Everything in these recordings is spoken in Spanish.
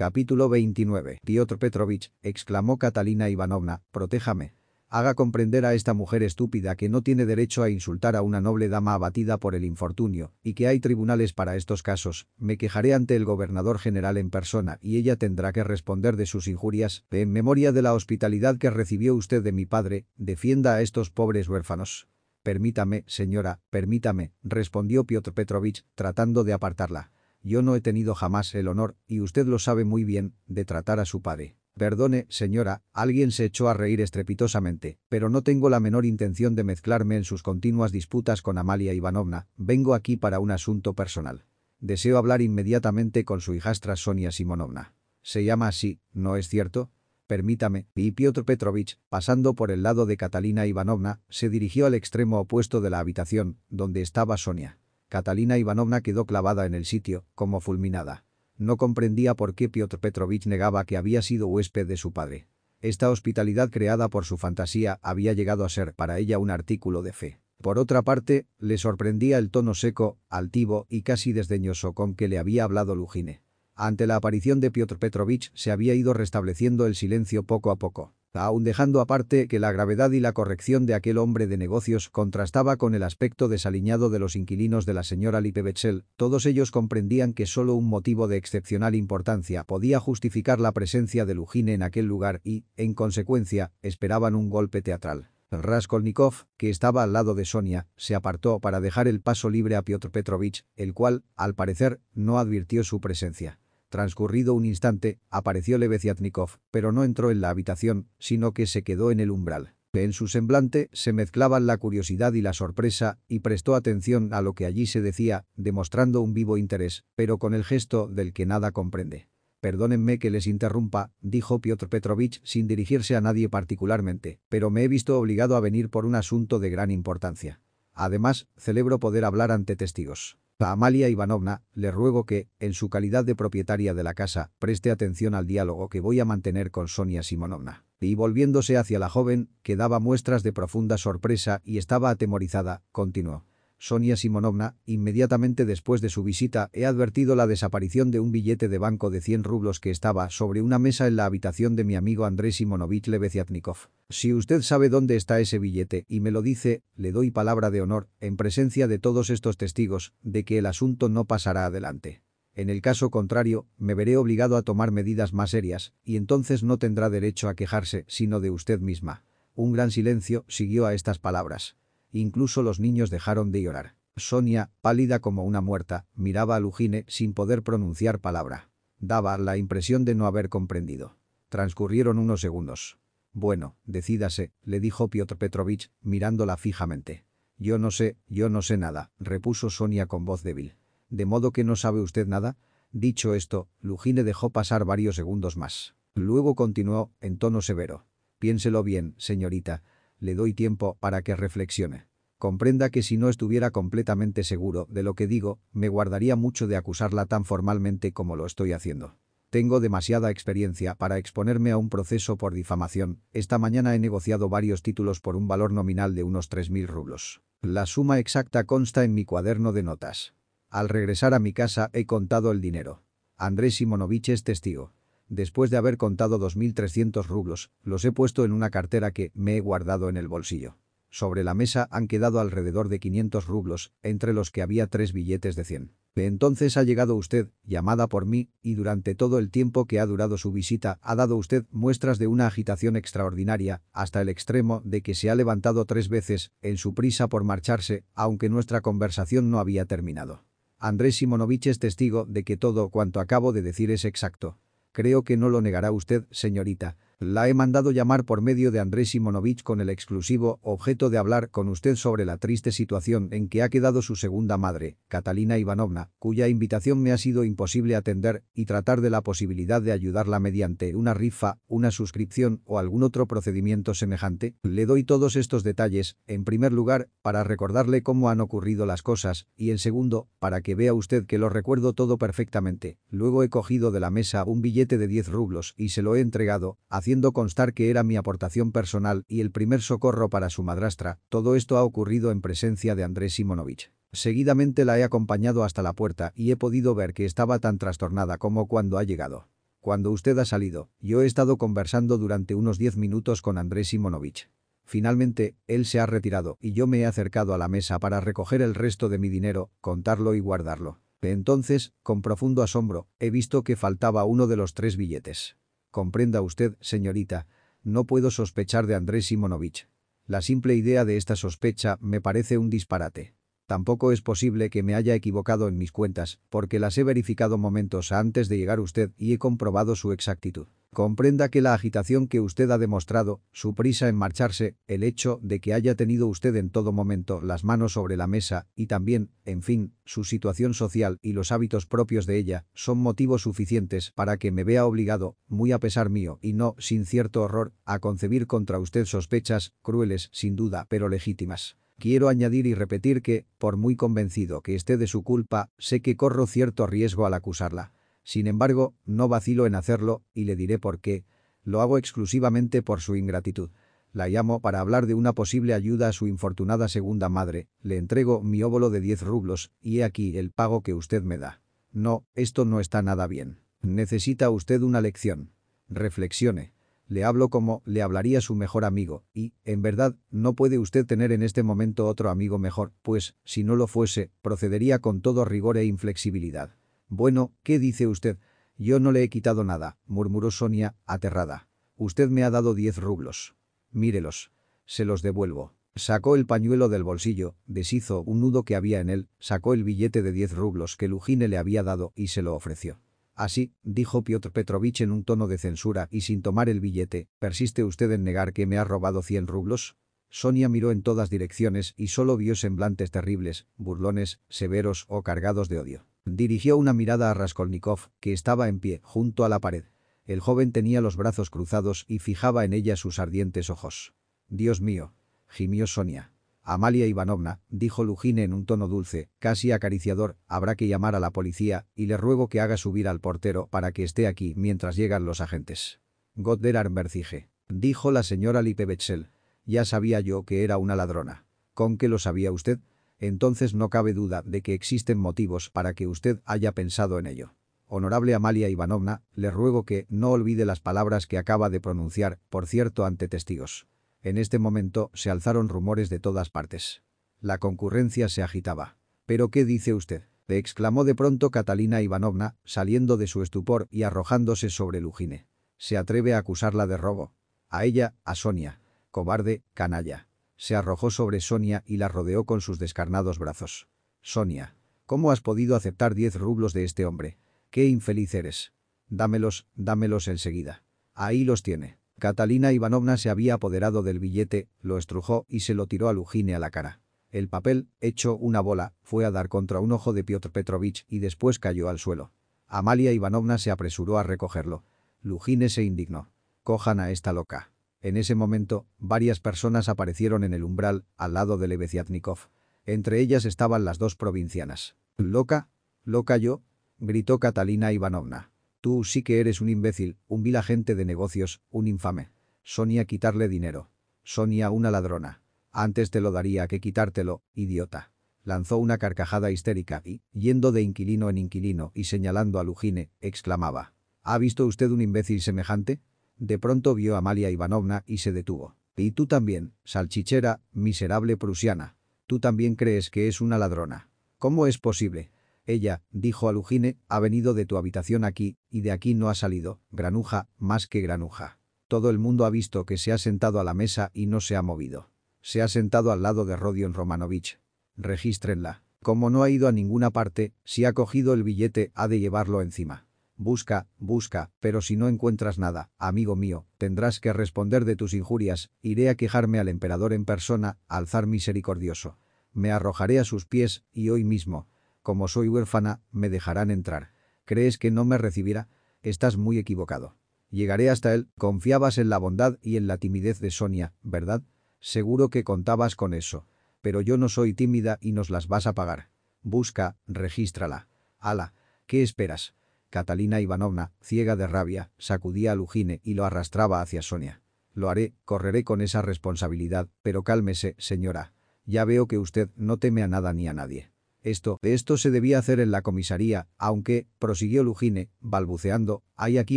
Capítulo 29. Piotr Petrovich, exclamó Catalina Ivanovna, protéjame. Haga comprender a esta mujer estúpida que no tiene derecho a insultar a una noble dama abatida por el infortunio, y que hay tribunales para estos casos. Me quejaré ante el gobernador general en persona y ella tendrá que responder de sus injurias. En memoria de la hospitalidad que recibió usted de mi padre, defienda a estos pobres huérfanos. Permítame, señora, permítame, respondió Piotr Petrovich, tratando de apartarla. Yo no he tenido jamás el honor, y usted lo sabe muy bien, de tratar a su padre. Perdone, señora, alguien se echó a reír estrepitosamente, pero no tengo la menor intención de mezclarme en sus continuas disputas con Amalia Ivanovna, vengo aquí para un asunto personal. Deseo hablar inmediatamente con su hijastra Sonia Simonovna. Se llama así, ¿no es cierto? Permítame, y Piotr Petrovich, pasando por el lado de Catalina Ivanovna, se dirigió al extremo opuesto de la habitación, donde estaba Sonia. Catalina Ivanovna quedó clavada en el sitio, como fulminada. No comprendía por qué Piotr Petrovich negaba que había sido huésped de su padre. Esta hospitalidad creada por su fantasía había llegado a ser para ella un artículo de fe. Por otra parte, le sorprendía el tono seco, altivo y casi desdeñoso con que le había hablado Lugine. Ante la aparición de Piotr Petrovich se había ido restableciendo el silencio poco a poco aun dejando aparte que la gravedad y la corrección de aquel hombre de negocios contrastaba con el aspecto desaliñado de los inquilinos de la señora Lipevechel, todos ellos comprendían que solo un motivo de excepcional importancia podía justificar la presencia de Lugine en aquel lugar y, en consecuencia, esperaban un golpe teatral. Raskolnikov, que estaba al lado de Sonia, se apartó para dejar el paso libre a Piotr Petrovich, el cual, al parecer, no advirtió su presencia. Transcurrido un instante, apareció Lebeziatnikov, pero no entró en la habitación, sino que se quedó en el umbral. En su semblante se mezclaban la curiosidad y la sorpresa, y prestó atención a lo que allí se decía, demostrando un vivo interés, pero con el gesto del que nada comprende. Perdónenme que les interrumpa, dijo Piotr Petrovich sin dirigirse a nadie particularmente, pero me he visto obligado a venir por un asunto de gran importancia. Además, celebro poder hablar ante testigos. A Amalia Ivanovna, le ruego que, en su calidad de propietaria de la casa, preste atención al diálogo que voy a mantener con Sonia Simonovna. Y volviéndose hacia la joven, que daba muestras de profunda sorpresa y estaba atemorizada, continuó. Sonia Simonovna, inmediatamente después de su visita he advertido la desaparición de un billete de banco de 100 rublos que estaba sobre una mesa en la habitación de mi amigo Andrés Simonovich Lebeziatnikov. Si usted sabe dónde está ese billete y me lo dice, le doy palabra de honor, en presencia de todos estos testigos, de que el asunto no pasará adelante. En el caso contrario, me veré obligado a tomar medidas más serias, y entonces no tendrá derecho a quejarse sino de usted misma. Un gran silencio siguió a estas palabras. Incluso los niños dejaron de llorar. Sonia, pálida como una muerta, miraba a Lugine sin poder pronunciar palabra. Daba la impresión de no haber comprendido. Transcurrieron unos segundos. Bueno, decídase, le dijo Piotr Petrovich, mirándola fijamente. Yo no sé, yo no sé nada, repuso Sonia con voz débil. ¿De modo que no sabe usted nada? Dicho esto, Lugine dejó pasar varios segundos más. Luego continuó, en tono severo. Piénselo bien, señorita, le doy tiempo para que reflexione. Comprenda que si no estuviera completamente seguro de lo que digo, me guardaría mucho de acusarla tan formalmente como lo estoy haciendo. Tengo demasiada experiencia para exponerme a un proceso por difamación. Esta mañana he negociado varios títulos por un valor nominal de unos 3.000 rublos. La suma exacta consta en mi cuaderno de notas. Al regresar a mi casa he contado el dinero. Andrés Simonovich es testigo. Después de haber contado 2.300 rublos, los he puesto en una cartera que me he guardado en el bolsillo. Sobre la mesa han quedado alrededor de 500 rublos, entre los que había tres billetes de 100. Entonces ha llegado usted, llamada por mí, y durante todo el tiempo que ha durado su visita ha dado usted muestras de una agitación extraordinaria, hasta el extremo de que se ha levantado tres veces, en su prisa por marcharse, aunque nuestra conversación no había terminado. Andrés Simonovich es testigo de que todo cuanto acabo de decir es exacto. Creo que no lo negará usted, señorita. La he mandado llamar por medio de Andrés Simonovich con el exclusivo objeto de hablar con usted sobre la triste situación en que ha quedado su segunda madre, Catalina Ivanovna, cuya invitación me ha sido imposible atender, y tratar de la posibilidad de ayudarla mediante una rifa, una suscripción o algún otro procedimiento semejante. Le doy todos estos detalles, en primer lugar, para recordarle cómo han ocurrido las cosas, y en segundo, para que vea usted que lo recuerdo todo perfectamente. Luego he cogido de la mesa un billete de 10 rublos y se lo he entregado, haciendo haciendo constar que era mi aportación personal y el primer socorro para su madrastra, todo esto ha ocurrido en presencia de Andrés Simonovich. Seguidamente la he acompañado hasta la puerta y he podido ver que estaba tan trastornada como cuando ha llegado. Cuando usted ha salido, yo he estado conversando durante unos diez minutos con Andrés Simonovich. Finalmente, él se ha retirado y yo me he acercado a la mesa para recoger el resto de mi dinero, contarlo y guardarlo. Entonces, con profundo asombro, he visto que faltaba uno de los tres billetes. Comprenda usted, señorita, no puedo sospechar de Andrés Simonovich. La simple idea de esta sospecha me parece un disparate. Tampoco es posible que me haya equivocado en mis cuentas, porque las he verificado momentos antes de llegar usted y he comprobado su exactitud. Comprenda que la agitación que usted ha demostrado, su prisa en marcharse, el hecho de que haya tenido usted en todo momento las manos sobre la mesa y también, en fin, su situación social y los hábitos propios de ella, son motivos suficientes para que me vea obligado, muy a pesar mío y no sin cierto horror, a concebir contra usted sospechas, crueles sin duda, pero legítimas. Quiero añadir y repetir que, por muy convencido que esté de su culpa, sé que corro cierto riesgo al acusarla. Sin embargo, no vacilo en hacerlo, y le diré por qué. Lo hago exclusivamente por su ingratitud. La llamo para hablar de una posible ayuda a su infortunada segunda madre, le entrego mi óvulo de 10 rublos, y he aquí el pago que usted me da. No, esto no está nada bien. Necesita usted una lección. Reflexione. Le hablo como le hablaría su mejor amigo, y, en verdad, no puede usted tener en este momento otro amigo mejor, pues, si no lo fuese, procedería con todo rigor e inflexibilidad. Bueno, ¿qué dice usted? Yo no le he quitado nada, murmuró Sonia, aterrada. Usted me ha dado diez rublos. Mírelos. Se los devuelvo. Sacó el pañuelo del bolsillo, deshizo un nudo que había en él, sacó el billete de diez rublos que Lujine le había dado y se lo ofreció. Así, dijo Piotr Petrovich en un tono de censura y sin tomar el billete, ¿persiste usted en negar que me ha robado cien rublos? Sonia miró en todas direcciones y solo vio semblantes terribles, burlones, severos o cargados de odio. Dirigió una mirada a Raskolnikov, que estaba en pie, junto a la pared. El joven tenía los brazos cruzados y fijaba en ella sus ardientes ojos. «Dios mío», gimió Sonia. Amalia Ivanovna, dijo Lujine en un tono dulce, casi acariciador, habrá que llamar a la policía y le ruego que haga subir al portero para que esté aquí mientras llegan los agentes. Godder Armbercige, dijo la señora Lipevetsel. Ya sabía yo que era una ladrona. ¿Con qué lo sabía usted? Entonces no cabe duda de que existen motivos para que usted haya pensado en ello. Honorable Amalia Ivanovna, le ruego que no olvide las palabras que acaba de pronunciar, por cierto ante testigos. En este momento se alzaron rumores de todas partes. La concurrencia se agitaba. ¿Pero qué dice usted? exclamó de pronto Catalina Ivanovna, saliendo de su estupor y arrojándose sobre Lujine. Se atreve a acusarla de robo. A ella, a Sonia. Cobarde, canalla. Se arrojó sobre Sonia y la rodeó con sus descarnados brazos. Sonia. ¿Cómo has podido aceptar diez rublos de este hombre? ¡Qué infeliz eres! Dámelos, dámelos enseguida. Ahí los tiene. Catalina Ivanovna se había apoderado del billete, lo estrujó y se lo tiró a Lujine a la cara. El papel, hecho una bola, fue a dar contra un ojo de Piotr Petrovich y después cayó al suelo. Amalia Ivanovna se apresuró a recogerlo. Lujine se indignó. «Cojan a esta loca». En ese momento, varias personas aparecieron en el umbral, al lado de Lebeziatnikov. Entre ellas estaban las dos provincianas. «¿Loca? ¿Loca yo?» gritó Catalina Ivanovna. Tú sí que eres un imbécil, un vil agente de negocios, un infame. Sonia quitarle dinero. Sonia una ladrona. Antes te lo daría que quitártelo, idiota. Lanzó una carcajada histérica y, yendo de inquilino en inquilino y señalando a Lujine, exclamaba. ¿Ha visto usted un imbécil semejante? De pronto vio a Amalia Ivanovna y se detuvo. Y tú también, salchichera, miserable prusiana. Tú también crees que es una ladrona. ¿Cómo es posible? Ella, dijo a Lujine, ha venido de tu habitación aquí, y de aquí no ha salido, granuja, más que granuja. Todo el mundo ha visto que se ha sentado a la mesa y no se ha movido. Se ha sentado al lado de Rodion Romanovich. Regístrenla. Como no ha ido a ninguna parte, si ha cogido el billete ha de llevarlo encima. Busca, busca, pero si no encuentras nada, amigo mío, tendrás que responder de tus injurias, iré a quejarme al emperador en persona, alzar misericordioso. Me arrojaré a sus pies, y hoy mismo, como soy huérfana, me dejarán entrar. ¿Crees que no me recibirá? Estás muy equivocado. Llegaré hasta él, confiabas en la bondad y en la timidez de Sonia, ¿verdad? Seguro que contabas con eso. Pero yo no soy tímida y nos las vas a pagar. Busca, regístrala. Ala, ¿qué esperas? Catalina Ivanovna, ciega de rabia, sacudía a Lujine y lo arrastraba hacia Sonia. Lo haré, correré con esa responsabilidad, pero cálmese, señora. Ya veo que usted no teme a nada ni a nadie. Esto, esto se debía hacer en la comisaría, aunque, prosiguió Lugine, balbuceando, hay aquí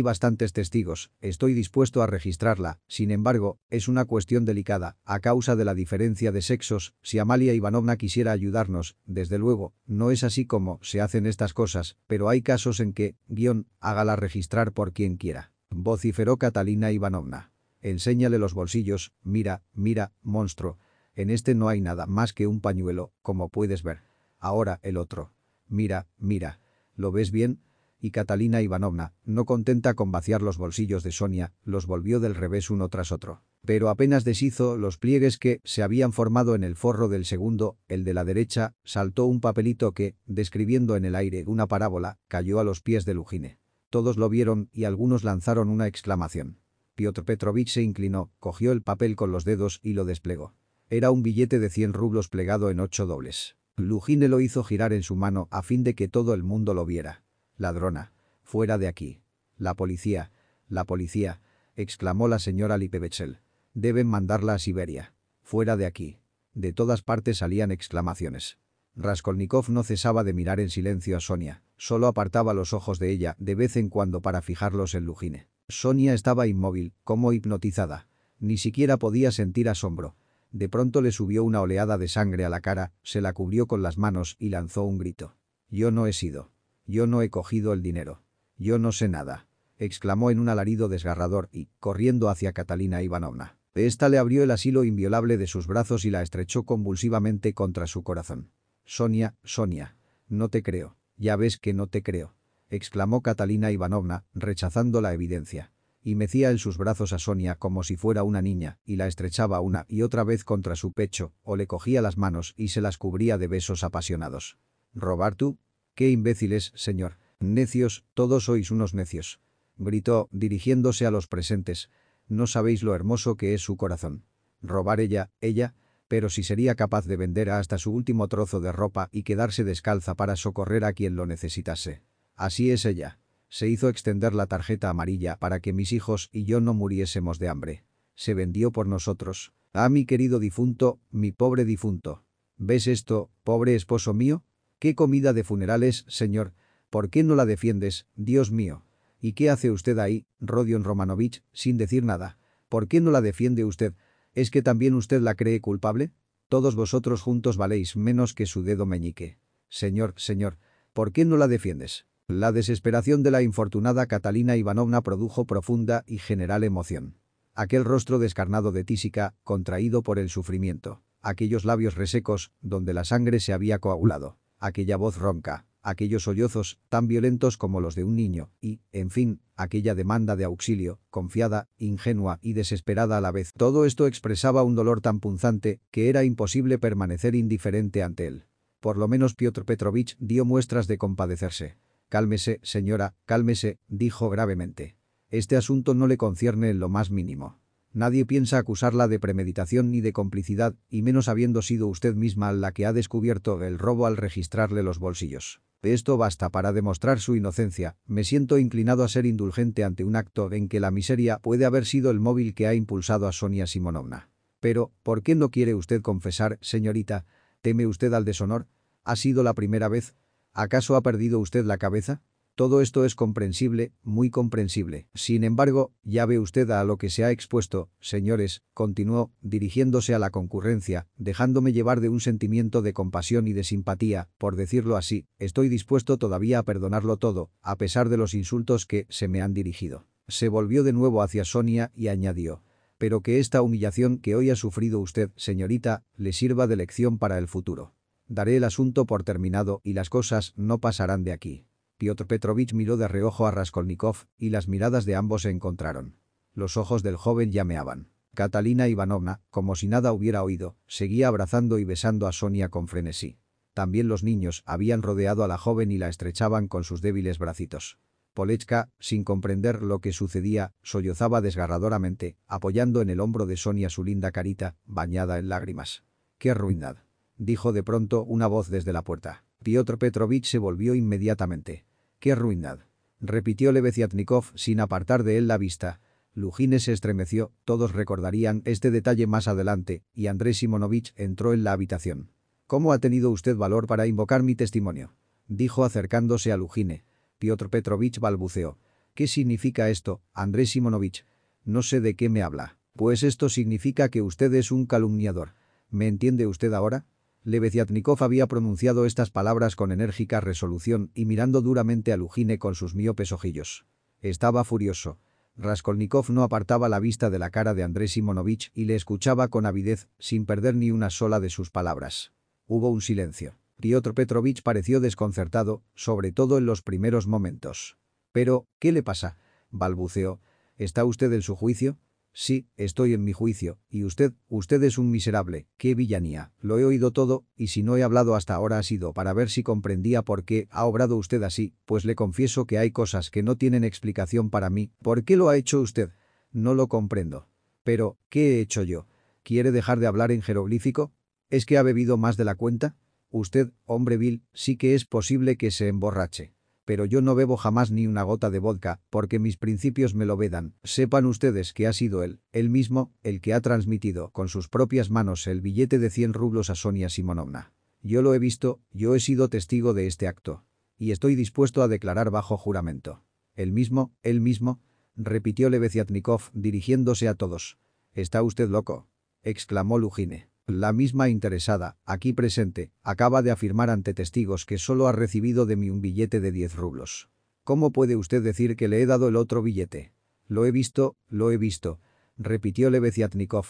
bastantes testigos, estoy dispuesto a registrarla, sin embargo, es una cuestión delicada, a causa de la diferencia de sexos, si Amalia Ivanovna quisiera ayudarnos, desde luego, no es así como se hacen estas cosas, pero hay casos en que, guion, hágala registrar por quien quiera. Vociferó Catalina Ivanovna. Enséñale los bolsillos, mira, mira, monstruo. En este no hay nada más que un pañuelo, como puedes ver. Ahora el otro. Mira, mira. ¿Lo ves bien? Y Catalina Ivanovna, no contenta con vaciar los bolsillos de Sonia, los volvió del revés uno tras otro. Pero apenas deshizo los pliegues que se habían formado en el forro del segundo, el de la derecha, saltó un papelito que, describiendo en el aire una parábola, cayó a los pies de Lugine. Todos lo vieron y algunos lanzaron una exclamación. Piotr Petrovich se inclinó, cogió el papel con los dedos y lo desplegó. Era un billete de cien rublos plegado en ocho dobles. Lugine lo hizo girar en su mano a fin de que todo el mundo lo viera. Ladrona. Fuera de aquí. La policía. La policía. exclamó la señora Lipevechel. Deben mandarla a Siberia. Fuera de aquí. De todas partes salían exclamaciones. Raskolnikov no cesaba de mirar en silencio a Sonia. Solo apartaba los ojos de ella de vez en cuando para fijarlos en Lugine. Sonia estaba inmóvil, como hipnotizada. Ni siquiera podía sentir asombro. De pronto le subió una oleada de sangre a la cara, se la cubrió con las manos y lanzó un grito. «Yo no he sido. Yo no he cogido el dinero. Yo no sé nada», exclamó en un alarido desgarrador y, corriendo hacia Catalina Ivanovna. Esta le abrió el asilo inviolable de sus brazos y la estrechó convulsivamente contra su corazón. «Sonia, Sonia. No te creo. Ya ves que no te creo», exclamó Catalina Ivanovna, rechazando la evidencia y mecía en sus brazos a Sonia como si fuera una niña, y la estrechaba una y otra vez contra su pecho, o le cogía las manos y se las cubría de besos apasionados. ¿Robar tú? ¡Qué imbéciles, señor! Necios, todos sois unos necios. Gritó, dirigiéndose a los presentes. No sabéis lo hermoso que es su corazón. ¿Robar ella, ella? Pero si sería capaz de vender hasta su último trozo de ropa y quedarse descalza para socorrer a quien lo necesitase. Así es ella. Se hizo extender la tarjeta amarilla para que mis hijos y yo no muriésemos de hambre. Se vendió por nosotros. Ah, mi querido difunto, mi pobre difunto. ¿Ves esto, pobre esposo mío? ¿Qué comida de funerales, señor? ¿Por qué no la defiendes, Dios mío? ¿Y qué hace usted ahí, Rodion Romanovich, sin decir nada? ¿Por qué no la defiende usted? ¿Es que también usted la cree culpable? Todos vosotros juntos valéis menos que su dedo meñique. Señor, señor, ¿por qué no la defiendes? La desesperación de la infortunada Catalina Ivanovna produjo profunda y general emoción. Aquel rostro descarnado de tísica, contraído por el sufrimiento. Aquellos labios resecos, donde la sangre se había coagulado. Aquella voz ronca. Aquellos sollozos, tan violentos como los de un niño. Y, en fin, aquella demanda de auxilio, confiada, ingenua y desesperada a la vez. Todo esto expresaba un dolor tan punzante que era imposible permanecer indiferente ante él. Por lo menos Piotr Petrovich dio muestras de compadecerse. Cálmese, señora, cálmese, dijo gravemente. Este asunto no le concierne en lo más mínimo. Nadie piensa acusarla de premeditación ni de complicidad, y menos habiendo sido usted misma la que ha descubierto el robo al registrarle los bolsillos. Esto basta para demostrar su inocencia. Me siento inclinado a ser indulgente ante un acto en que la miseria puede haber sido el móvil que ha impulsado a Sonia Simonovna. Pero, ¿por qué no quiere usted confesar, señorita? ¿Teme usted al deshonor? ¿Ha sido la primera vez? ¿Acaso ha perdido usted la cabeza? Todo esto es comprensible, muy comprensible. Sin embargo, ya ve usted a lo que se ha expuesto, señores, continuó, dirigiéndose a la concurrencia, dejándome llevar de un sentimiento de compasión y de simpatía, por decirlo así, estoy dispuesto todavía a perdonarlo todo, a pesar de los insultos que se me han dirigido. Se volvió de nuevo hacia Sonia y añadió, pero que esta humillación que hoy ha sufrido usted, señorita, le sirva de lección para el futuro. Daré el asunto por terminado y las cosas no pasarán de aquí. Piotr Petrovich miró de reojo a Raskolnikov y las miradas de ambos se encontraron. Los ojos del joven llameaban. Catalina Ivanovna, como si nada hubiera oído, seguía abrazando y besando a Sonia con frenesí. También los niños habían rodeado a la joven y la estrechaban con sus débiles bracitos. Polechka, sin comprender lo que sucedía, sollozaba desgarradoramente, apoyando en el hombro de Sonia su linda carita, bañada en lágrimas. ¡Qué ruindad! Dijo de pronto una voz desde la puerta. Piotr Petrovich se volvió inmediatamente. ¡Qué ruindad! repitió Lebeziatnikov sin apartar de él la vista. Lugine se estremeció, todos recordarían este detalle más adelante, y Andrés Simonovich entró en la habitación. ¿Cómo ha tenido usted valor para invocar mi testimonio? Dijo acercándose a Lujine. Piotr Petrovich balbuceó. ¿Qué significa esto, Andrés Simonovich? No sé de qué me habla. Pues esto significa que usted es un calumniador. ¿Me entiende usted ahora? Lebeziatnikov había pronunciado estas palabras con enérgica resolución y mirando duramente a Lujine con sus miopes ojillos. Estaba furioso. Raskolnikov no apartaba la vista de la cara de Andrés Simonovich y le escuchaba con avidez, sin perder ni una sola de sus palabras. Hubo un silencio. Piotr Petrovich pareció desconcertado, sobre todo en los primeros momentos. «Pero, ¿qué le pasa?» balbuceó. ¿Está usted en su juicio? Sí, estoy en mi juicio, y usted, usted es un miserable, qué villanía, lo he oído todo, y si no he hablado hasta ahora ha sido para ver si comprendía por qué ha obrado usted así, pues le confieso que hay cosas que no tienen explicación para mí, ¿por qué lo ha hecho usted? No lo comprendo. Pero, ¿qué he hecho yo? ¿Quiere dejar de hablar en jeroglífico? ¿Es que ha bebido más de la cuenta? Usted, hombre vil, sí que es posible que se emborrache pero yo no bebo jamás ni una gota de vodka, porque mis principios me lo vedan. Sepan ustedes que ha sido él, él mismo, el que ha transmitido con sus propias manos el billete de 100 rublos a Sonia Simonovna. Yo lo he visto, yo he sido testigo de este acto. Y estoy dispuesto a declarar bajo juramento. El mismo, él mismo, repitió Lebeziatnikov dirigiéndose a todos. «¿Está usted loco?» exclamó Lujine. La misma interesada, aquí presente, acaba de afirmar ante testigos que solo ha recibido de mí un billete de 10 rublos. ¿Cómo puede usted decir que le he dado el otro billete? Lo he visto, lo he visto, repitió Lebeziatnikov.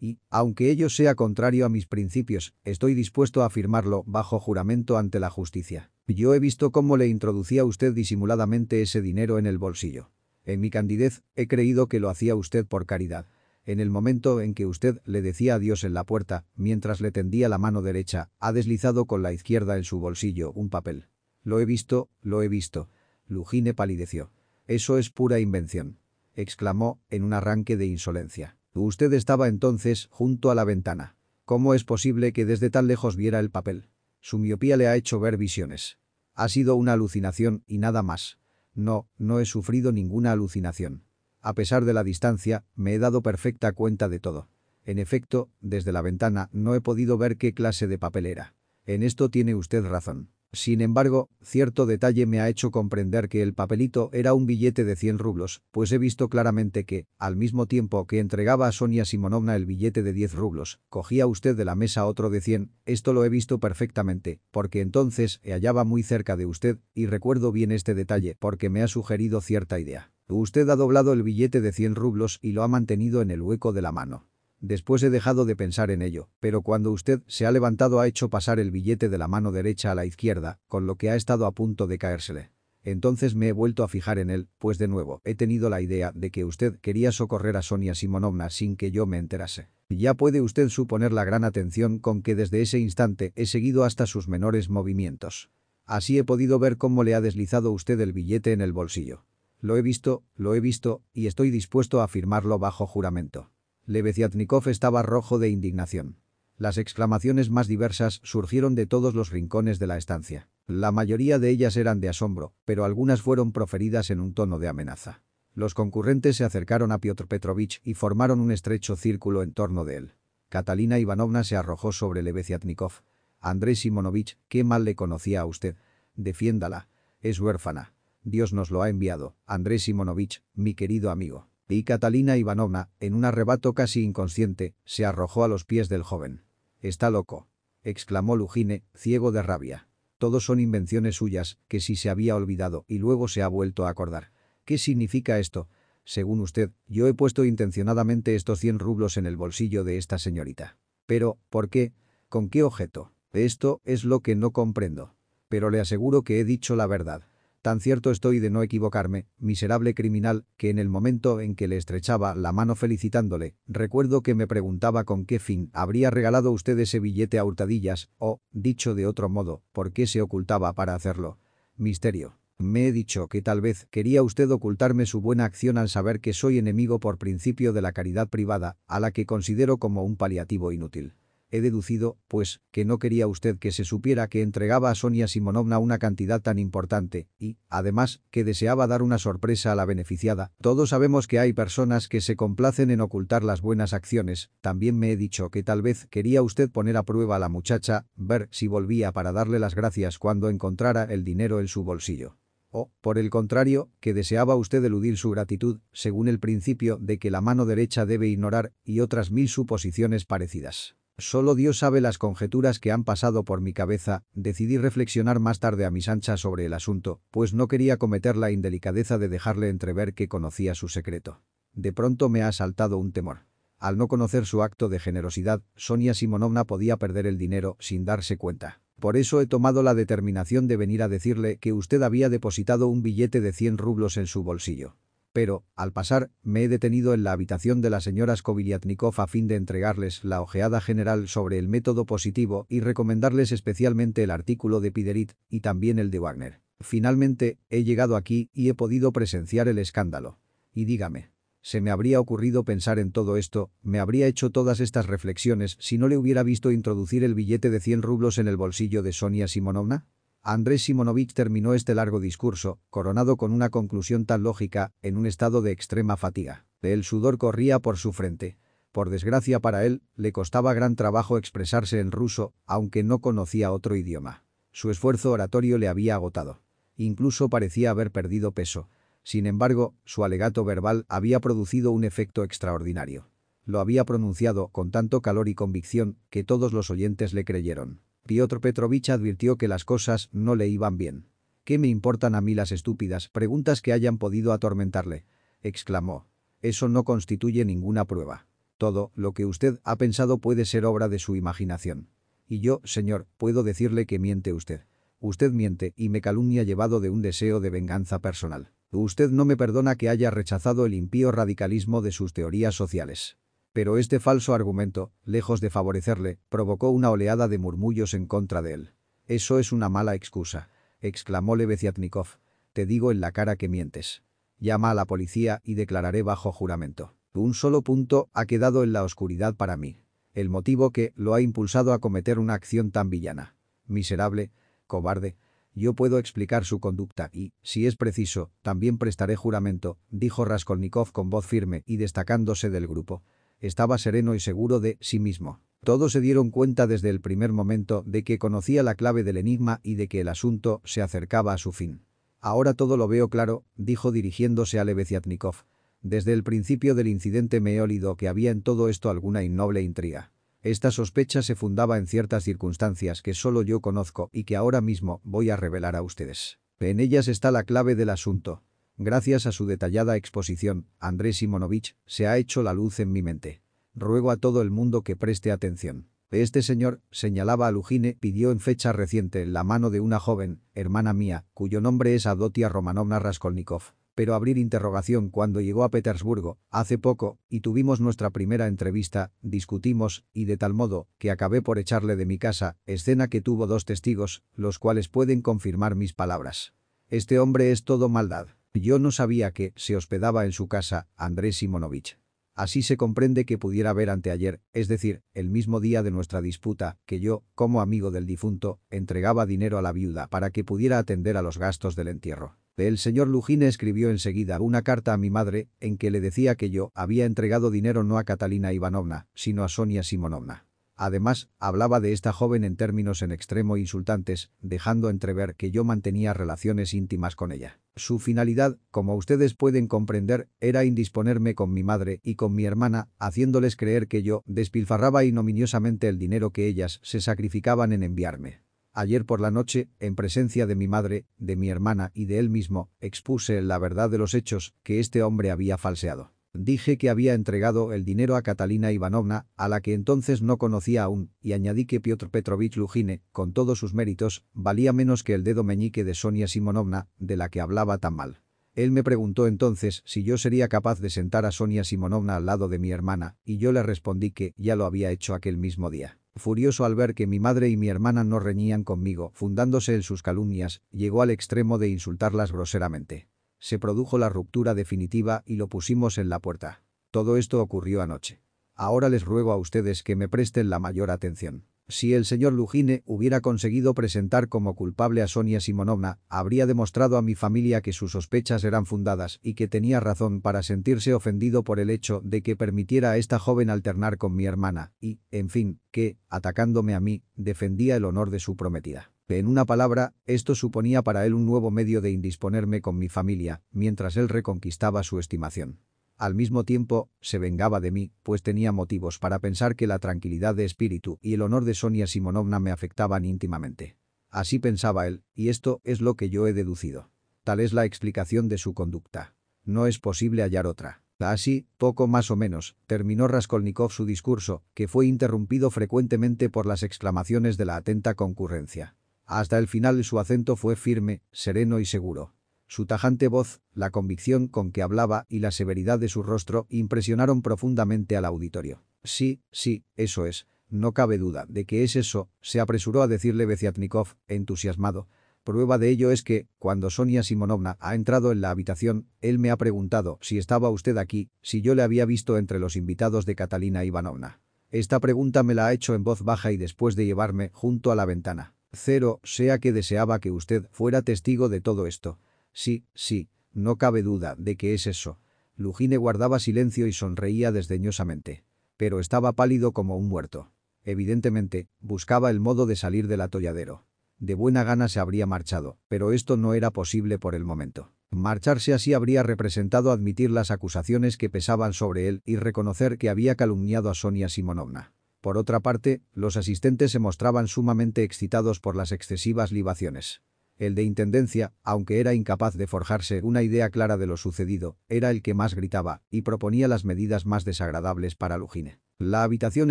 Y, aunque ello sea contrario a mis principios, estoy dispuesto a afirmarlo bajo juramento ante la justicia. Yo he visto cómo le introducía usted disimuladamente ese dinero en el bolsillo. En mi candidez, he creído que lo hacía usted por caridad. En el momento en que usted le decía adiós en la puerta, mientras le tendía la mano derecha, ha deslizado con la izquierda en su bolsillo un papel. Lo he visto, lo he visto. Lujine palideció. Eso es pura invención. Exclamó, en un arranque de insolencia. Usted estaba entonces junto a la ventana. ¿Cómo es posible que desde tan lejos viera el papel? Su miopía le ha hecho ver visiones. Ha sido una alucinación y nada más. No, no he sufrido ninguna alucinación. A pesar de la distancia, me he dado perfecta cuenta de todo. En efecto, desde la ventana no he podido ver qué clase de papel era. En esto tiene usted razón. Sin embargo, cierto detalle me ha hecho comprender que el papelito era un billete de 100 rublos, pues he visto claramente que, al mismo tiempo que entregaba a Sonia Simonovna el billete de 10 rublos, cogía usted de la mesa otro de 100, esto lo he visto perfectamente, porque entonces he hallaba muy cerca de usted, y recuerdo bien este detalle porque me ha sugerido cierta idea. Usted ha doblado el billete de 100 rublos y lo ha mantenido en el hueco de la mano. Después he dejado de pensar en ello, pero cuando usted se ha levantado ha hecho pasar el billete de la mano derecha a la izquierda, con lo que ha estado a punto de caérsele. Entonces me he vuelto a fijar en él, pues de nuevo he tenido la idea de que usted quería socorrer a Sonia Simonovna sin que yo me enterase. Ya puede usted suponer la gran atención con que desde ese instante he seguido hasta sus menores movimientos. Así he podido ver cómo le ha deslizado usted el billete en el bolsillo. Lo he visto, lo he visto, y estoy dispuesto a afirmarlo bajo juramento. Lebeziatnikov estaba rojo de indignación. Las exclamaciones más diversas surgieron de todos los rincones de la estancia. La mayoría de ellas eran de asombro, pero algunas fueron proferidas en un tono de amenaza. Los concurrentes se acercaron a Piotr Petrovich y formaron un estrecho círculo en torno de él. Catalina Ivanovna se arrojó sobre Lebeziatnikov. Andrés Simonovich, qué mal le conocía a usted. Defiéndala. Es huérfana. Dios nos lo ha enviado, Andrés Simonovich, mi querido amigo. Y Catalina Ivanovna, en un arrebato casi inconsciente, se arrojó a los pies del joven. «Está loco», exclamó Lujine, ciego de rabia. Todos son invenciones suyas, que si se había olvidado y luego se ha vuelto a acordar. ¿Qué significa esto? Según usted, yo he puesto intencionadamente estos 100 rublos en el bolsillo de esta señorita. Pero, ¿por qué? ¿Con qué objeto? Esto es lo que no comprendo. Pero le aseguro que he dicho la verdad. Tan cierto estoy de no equivocarme, miserable criminal, que en el momento en que le estrechaba la mano felicitándole, recuerdo que me preguntaba con qué fin habría regalado usted ese billete a hurtadillas, o, dicho de otro modo, por qué se ocultaba para hacerlo. Misterio. Me he dicho que tal vez quería usted ocultarme su buena acción al saber que soy enemigo por principio de la caridad privada, a la que considero como un paliativo inútil. He deducido, pues, que no quería usted que se supiera que entregaba a Sonia Simonovna una cantidad tan importante y, además, que deseaba dar una sorpresa a la beneficiada. Todos sabemos que hay personas que se complacen en ocultar las buenas acciones. También me he dicho que tal vez quería usted poner a prueba a la muchacha, ver si volvía para darle las gracias cuando encontrara el dinero en su bolsillo. O, por el contrario, que deseaba usted eludir su gratitud, según el principio de que la mano derecha debe ignorar y otras mil suposiciones parecidas. Solo Dios sabe las conjeturas que han pasado por mi cabeza, decidí reflexionar más tarde a mis anchas sobre el asunto, pues no quería cometer la indelicadeza de dejarle entrever que conocía su secreto. De pronto me ha asaltado un temor. Al no conocer su acto de generosidad, Sonia Simonovna podía perder el dinero sin darse cuenta. Por eso he tomado la determinación de venir a decirle que usted había depositado un billete de 100 rublos en su bolsillo pero, al pasar, me he detenido en la habitación de la señora Skobiliatnikov a fin de entregarles la ojeada general sobre el método positivo y recomendarles especialmente el artículo de Piderit y también el de Wagner. Finalmente, he llegado aquí y he podido presenciar el escándalo. Y dígame, ¿se me habría ocurrido pensar en todo esto, me habría hecho todas estas reflexiones si no le hubiera visto introducir el billete de 100 rublos en el bolsillo de Sonia Simonovna? Andrés Simonovich terminó este largo discurso, coronado con una conclusión tan lógica, en un estado de extrema fatiga. El sudor corría por su frente. Por desgracia para él, le costaba gran trabajo expresarse en ruso, aunque no conocía otro idioma. Su esfuerzo oratorio le había agotado. Incluso parecía haber perdido peso. Sin embargo, su alegato verbal había producido un efecto extraordinario. Lo había pronunciado con tanto calor y convicción que todos los oyentes le creyeron. Piotr Petrovich advirtió que las cosas no le iban bien. ¿Qué me importan a mí las estúpidas preguntas que hayan podido atormentarle? exclamó. Eso no constituye ninguna prueba. Todo lo que usted ha pensado puede ser obra de su imaginación. Y yo, señor, puedo decirle que miente usted. Usted miente y me calumnia llevado de un deseo de venganza personal. Usted no me perdona que haya rechazado el impío radicalismo de sus teorías sociales. Pero este falso argumento, lejos de favorecerle, provocó una oleada de murmullos en contra de él. «Eso es una mala excusa», exclamó Lebeziatnikov. «Te digo en la cara que mientes. Llama a la policía y declararé bajo juramento. Un solo punto ha quedado en la oscuridad para mí. El motivo que lo ha impulsado a cometer una acción tan villana. Miserable, cobarde, yo puedo explicar su conducta y, si es preciso, también prestaré juramento, dijo Raskolnikov con voz firme y destacándose del grupo. Estaba sereno y seguro de sí mismo. Todos se dieron cuenta desde el primer momento de que conocía la clave del enigma y de que el asunto se acercaba a su fin. Ahora todo lo veo claro, dijo dirigiéndose a Lebeziatnikov. Desde el principio del incidente me he olido que había en todo esto alguna innoble intriga. Esta sospecha se fundaba en ciertas circunstancias que solo yo conozco y que ahora mismo voy a revelar a ustedes. En ellas está la clave del asunto. Gracias a su detallada exposición, Andrés Simonovich se ha hecho la luz en mi mente. Ruego a todo el mundo que preste atención. Este señor, señalaba a Lujine, pidió en fecha reciente la mano de una joven, hermana mía, cuyo nombre es Adotia Romanovna Raskolnikov. Pero abrir interrogación cuando llegó a Petersburgo, hace poco, y tuvimos nuestra primera entrevista, discutimos, y de tal modo, que acabé por echarle de mi casa, escena que tuvo dos testigos, los cuales pueden confirmar mis palabras. Este hombre es todo maldad. Yo no sabía que se hospedaba en su casa Andrés Simonovich. Así se comprende que pudiera ver anteayer, es decir, el mismo día de nuestra disputa, que yo, como amigo del difunto, entregaba dinero a la viuda para que pudiera atender a los gastos del entierro. El señor Lujine escribió enseguida una carta a mi madre en que le decía que yo había entregado dinero no a Catalina Ivanovna, sino a Sonia Simonovna. Además, hablaba de esta joven en términos en extremo insultantes, dejando entrever que yo mantenía relaciones íntimas con ella. Su finalidad, como ustedes pueden comprender, era indisponerme con mi madre y con mi hermana, haciéndoles creer que yo despilfarraba ignominiosamente el dinero que ellas se sacrificaban en enviarme. Ayer por la noche, en presencia de mi madre, de mi hermana y de él mismo, expuse la verdad de los hechos que este hombre había falseado. Dije que había entregado el dinero a Catalina Ivanovna, a la que entonces no conocía aún, y añadí que Piotr Petrovich Lujine, con todos sus méritos, valía menos que el dedo meñique de Sonia Simonovna, de la que hablaba tan mal. Él me preguntó entonces si yo sería capaz de sentar a Sonia Simonovna al lado de mi hermana, y yo le respondí que ya lo había hecho aquel mismo día. Furioso al ver que mi madre y mi hermana no reñían conmigo, fundándose en sus calumnias, llegó al extremo de insultarlas groseramente. Se produjo la ruptura definitiva y lo pusimos en la puerta. Todo esto ocurrió anoche. Ahora les ruego a ustedes que me presten la mayor atención. Si el señor Lujine hubiera conseguido presentar como culpable a Sonia Simonovna, habría demostrado a mi familia que sus sospechas eran fundadas y que tenía razón para sentirse ofendido por el hecho de que permitiera a esta joven alternar con mi hermana y, en fin, que, atacándome a mí, defendía el honor de su prometida. En una palabra, esto suponía para él un nuevo medio de indisponerme con mi familia, mientras él reconquistaba su estimación. Al mismo tiempo, se vengaba de mí, pues tenía motivos para pensar que la tranquilidad de espíritu y el honor de Sonia Simonovna me afectaban íntimamente. Así pensaba él, y esto es lo que yo he deducido. Tal es la explicación de su conducta. No es posible hallar otra. Así, poco más o menos, terminó Raskolnikov su discurso, que fue interrumpido frecuentemente por las exclamaciones de la atenta concurrencia. Hasta el final su acento fue firme, sereno y seguro. Su tajante voz, la convicción con que hablaba y la severidad de su rostro impresionaron profundamente al auditorio. Sí, sí, eso es. No cabe duda de que es eso, se apresuró a decirle Beziatnikov, entusiasmado. Prueba de ello es que, cuando Sonia Simonovna ha entrado en la habitación, él me ha preguntado si estaba usted aquí, si yo le había visto entre los invitados de Catalina Ivanovna. Esta pregunta me la ha hecho en voz baja y después de llevarme junto a la ventana. Cero, sea que deseaba que usted fuera testigo de todo esto. Sí, sí, no cabe duda de que es eso. Lugine guardaba silencio y sonreía desdeñosamente. Pero estaba pálido como un muerto. Evidentemente, buscaba el modo de salir del atolladero. De buena gana se habría marchado, pero esto no era posible por el momento. Marcharse así habría representado admitir las acusaciones que pesaban sobre él y reconocer que había calumniado a Sonia Simonovna. Por otra parte, los asistentes se mostraban sumamente excitados por las excesivas libaciones. El de Intendencia, aunque era incapaz de forjarse una idea clara de lo sucedido, era el que más gritaba y proponía las medidas más desagradables para Lugine. La habitación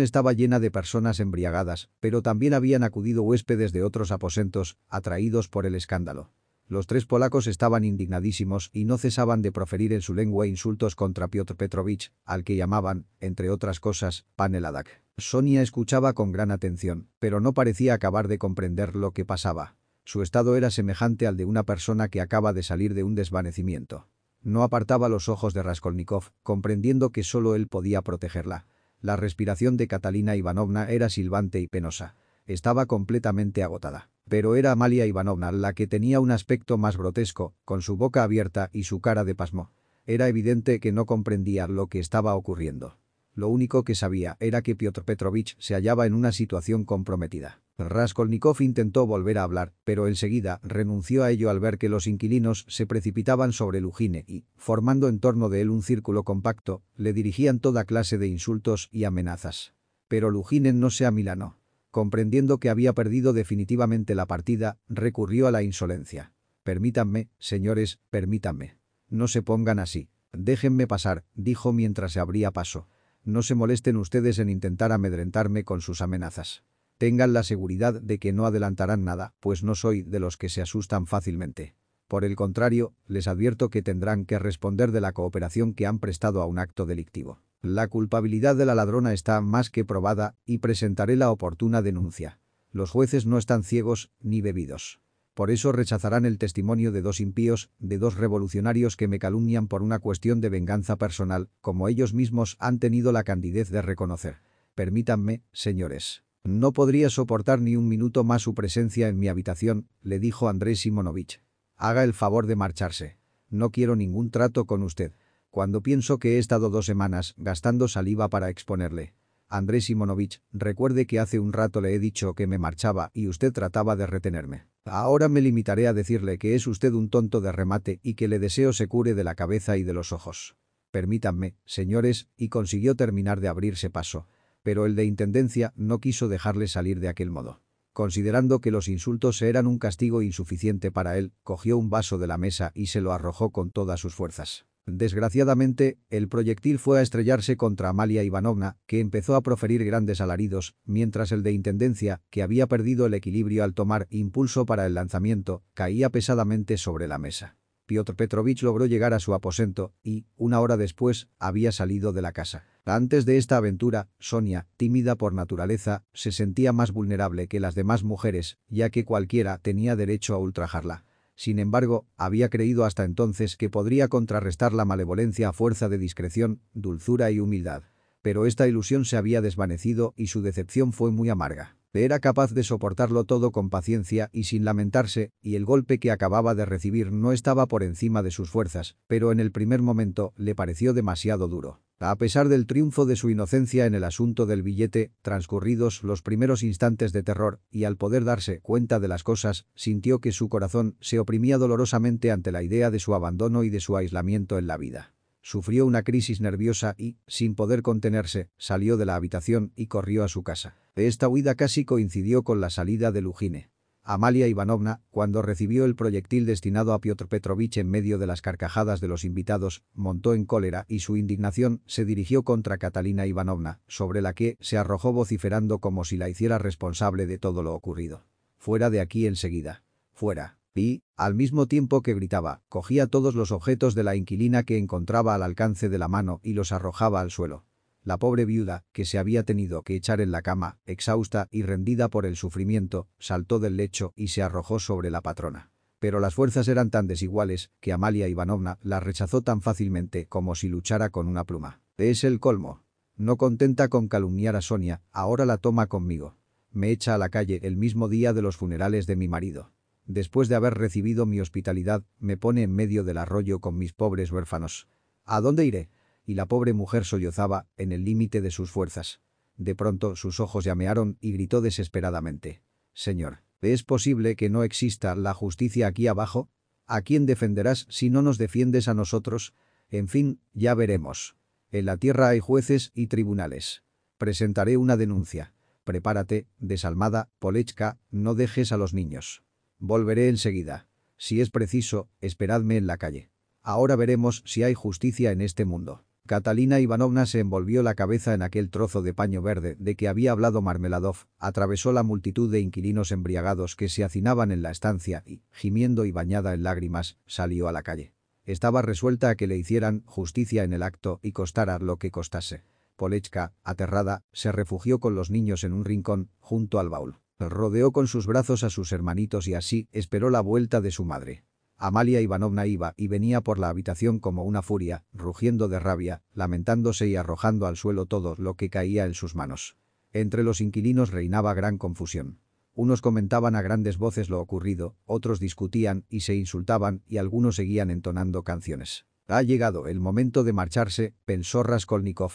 estaba llena de personas embriagadas, pero también habían acudido huéspedes de otros aposentos, atraídos por el escándalo. Los tres polacos estaban indignadísimos y no cesaban de proferir en su lengua insultos contra Piotr Petrovich, al que llamaban, entre otras cosas, Paneladak. Sonia escuchaba con gran atención, pero no parecía acabar de comprender lo que pasaba. Su estado era semejante al de una persona que acaba de salir de un desvanecimiento. No apartaba los ojos de Raskolnikov, comprendiendo que solo él podía protegerla. La respiración de Catalina Ivanovna era silbante y penosa. Estaba completamente agotada. Pero era Amalia Ivanovna la que tenía un aspecto más grotesco, con su boca abierta y su cara de pasmo. Era evidente que no comprendía lo que estaba ocurriendo. Lo único que sabía era que Piotr Petrovich se hallaba en una situación comprometida. Raskolnikov intentó volver a hablar, pero enseguida renunció a ello al ver que los inquilinos se precipitaban sobre Lugine y, formando en torno de él un círculo compacto, le dirigían toda clase de insultos y amenazas. Pero Lugine no se amilanó. Comprendiendo que había perdido definitivamente la partida, recurrió a la insolencia. Permítanme, señores, permítanme. No se pongan así. Déjenme pasar, dijo mientras se abría paso. No se molesten ustedes en intentar amedrentarme con sus amenazas. Tengan la seguridad de que no adelantarán nada, pues no soy de los que se asustan fácilmente. Por el contrario, les advierto que tendrán que responder de la cooperación que han prestado a un acto delictivo. La culpabilidad de la ladrona está más que probada y presentaré la oportuna denuncia. Los jueces no están ciegos ni bebidos. Por eso rechazarán el testimonio de dos impíos, de dos revolucionarios que me calumnian por una cuestión de venganza personal, como ellos mismos han tenido la candidez de reconocer. Permítanme, señores. No podría soportar ni un minuto más su presencia en mi habitación, le dijo Andrés Simonovich. Haga el favor de marcharse. No quiero ningún trato con usted. Cuando pienso que he estado dos semanas gastando saliva para exponerle. Andrés Simonovich, recuerde que hace un rato le he dicho que me marchaba y usted trataba de retenerme. Ahora me limitaré a decirle que es usted un tonto de remate y que le deseo se cure de la cabeza y de los ojos. Permítanme, señores, y consiguió terminar de abrirse paso pero el de Intendencia no quiso dejarle salir de aquel modo. Considerando que los insultos eran un castigo insuficiente para él, cogió un vaso de la mesa y se lo arrojó con todas sus fuerzas. Desgraciadamente, el proyectil fue a estrellarse contra Amalia Ivanovna, que empezó a proferir grandes alaridos, mientras el de Intendencia, que había perdido el equilibrio al tomar impulso para el lanzamiento, caía pesadamente sobre la mesa. Piotr Petrovich logró llegar a su aposento y, una hora después, había salido de la casa. Antes de esta aventura, Sonia, tímida por naturaleza, se sentía más vulnerable que las demás mujeres, ya que cualquiera tenía derecho a ultrajarla. Sin embargo, había creído hasta entonces que podría contrarrestar la malevolencia a fuerza de discreción, dulzura y humildad. Pero esta ilusión se había desvanecido y su decepción fue muy amarga. Era capaz de soportarlo todo con paciencia y sin lamentarse, y el golpe que acababa de recibir no estaba por encima de sus fuerzas, pero en el primer momento le pareció demasiado duro. A pesar del triunfo de su inocencia en el asunto del billete, transcurridos los primeros instantes de terror, y al poder darse cuenta de las cosas, sintió que su corazón se oprimía dolorosamente ante la idea de su abandono y de su aislamiento en la vida. Sufrió una crisis nerviosa y, sin poder contenerse, salió de la habitación y corrió a su casa. Esta huida casi coincidió con la salida de Lujine. Amalia Ivanovna, cuando recibió el proyectil destinado a Piotr Petrovich en medio de las carcajadas de los invitados, montó en cólera y su indignación se dirigió contra Catalina Ivanovna, sobre la que se arrojó vociferando como si la hiciera responsable de todo lo ocurrido. Fuera de aquí enseguida. Fuera. Y, al mismo tiempo que gritaba, cogía todos los objetos de la inquilina que encontraba al alcance de la mano y los arrojaba al suelo. La pobre viuda, que se había tenido que echar en la cama, exhausta y rendida por el sufrimiento, saltó del lecho y se arrojó sobre la patrona. Pero las fuerzas eran tan desiguales que Amalia Ivanovna la rechazó tan fácilmente como si luchara con una pluma. Es el colmo. No contenta con calumniar a Sonia, ahora la toma conmigo. Me echa a la calle el mismo día de los funerales de mi marido. Después de haber recibido mi hospitalidad, me pone en medio del arroyo con mis pobres huérfanos. ¿A dónde iré? Y la pobre mujer sollozaba, en el límite de sus fuerzas. De pronto sus ojos llamearon y gritó desesperadamente. «Señor, ¿es posible que no exista la justicia aquí abajo? ¿A quién defenderás si no nos defiendes a nosotros? En fin, ya veremos. En la tierra hay jueces y tribunales. Presentaré una denuncia. Prepárate, desalmada, Polechka, no dejes a los niños. Volveré enseguida. Si es preciso, esperadme en la calle. Ahora veremos si hay justicia en este mundo. Catalina Ivanovna se envolvió la cabeza en aquel trozo de paño verde de que había hablado Marmeladov, atravesó la multitud de inquilinos embriagados que se hacinaban en la estancia y, gimiendo y bañada en lágrimas, salió a la calle. Estaba resuelta a que le hicieran justicia en el acto y costara lo que costase. Polechka, aterrada, se refugió con los niños en un rincón, junto al baúl. Rodeó con sus brazos a sus hermanitos y así esperó la vuelta de su madre. Amalia Ivanovna iba y venía por la habitación como una furia, rugiendo de rabia, lamentándose y arrojando al suelo todo lo que caía en sus manos. Entre los inquilinos reinaba gran confusión. Unos comentaban a grandes voces lo ocurrido, otros discutían y se insultaban y algunos seguían entonando canciones. Ha llegado el momento de marcharse, pensó Raskolnikov.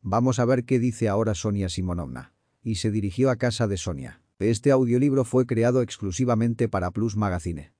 Vamos a ver qué dice ahora Sonia Simonovna. Y se dirigió a casa de Sonia. Este audiolibro fue creado exclusivamente para Plus Magazine.